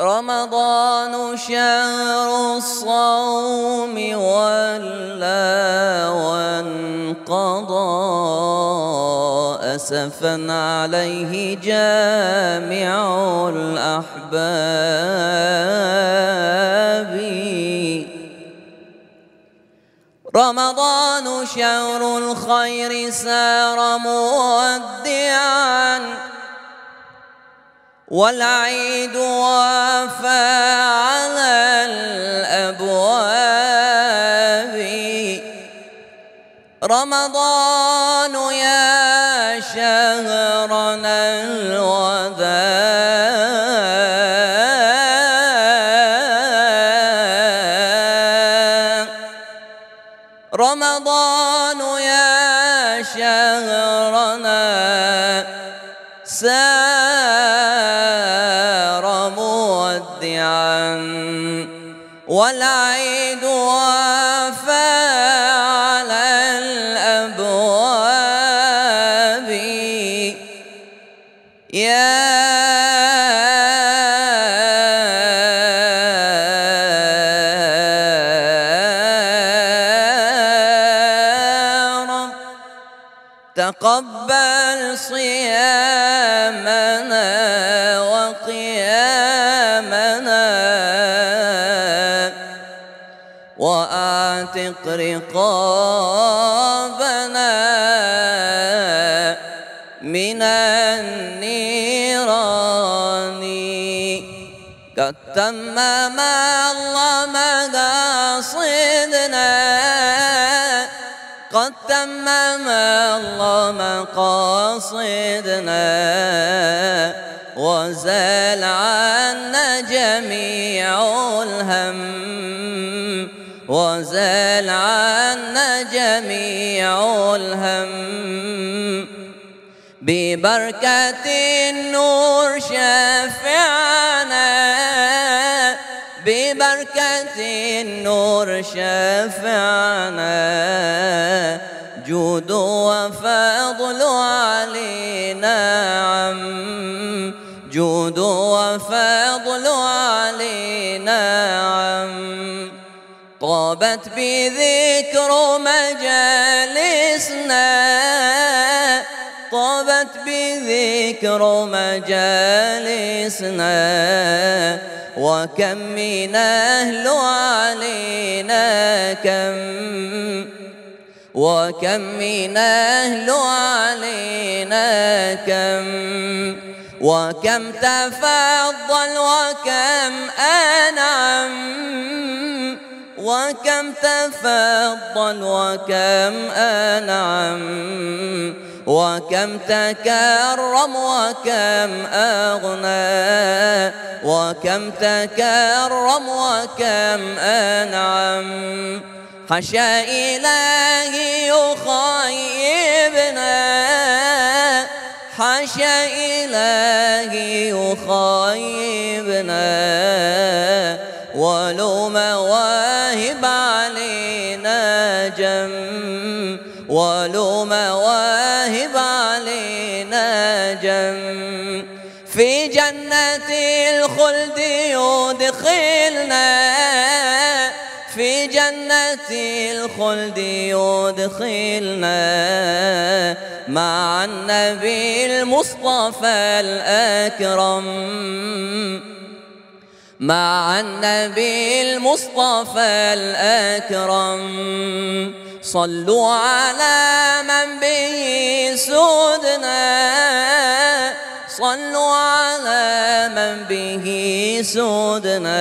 رمضان شهر الصوم ولا وانقضى. أسفا عليه جامع الأحباب. رمضان شهر الخير سار مودعا. والعيد وافى على الأبواب. رمضان يا شهرنا الوذا رمضان يا شهرنا سار مودعا والعيد وافى على الأبواب. يا رب تقبل صيامنا وقيامنا. وآتق رقابنا من النيران. قد تمم الله مقاصدنا قد تمم الله مقاصدنا وزال عنا جميع الهم. وزال عنا جميع الهم. ببركة النور شفعنا ببركة النور شفعنا جود وفضل علينا عم. جود وفضل علينا عم. طابت بذكر مجالسنا طابت بذكر مجالسنا. وكم من أهل علينا كم وكم من أهل علينا كم وكم تفضل وكم أنعم. وكم تفضل وكم أنعم وكم تكرم وكم أغنى وكم تكرم وكم أنعم حشا إلهي يخيبنا حشا إلهي يخيبنا ولو مواهب ولو مواهب علينا جم. في جنة الخلد يدخلنا. في جنة الخلد يدخلنا. مع النبي المصطفى الأكرم. مع النبي المصطفى الأكرم. صلوا على من به سودنا صلوا على من به سودنا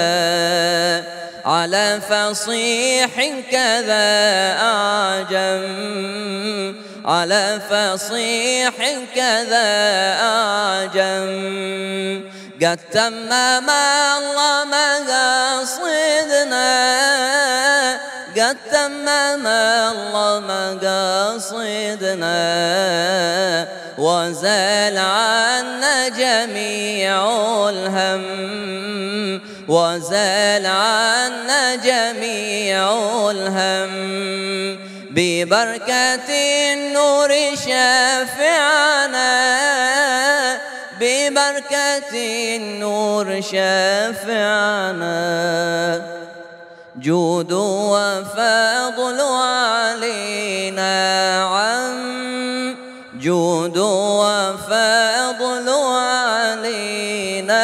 على فصيح كذا أعجم. على فصيح كذا أعجم. قد تمم الله مقاصدنا قد تمم الله مقاصدنا وزال عنا جميع الهم وزال عنا جميع الهم. ببركة النور شافعنا ببركة النور شفعنا جود وفضل علينا عم. جود وفضل علينا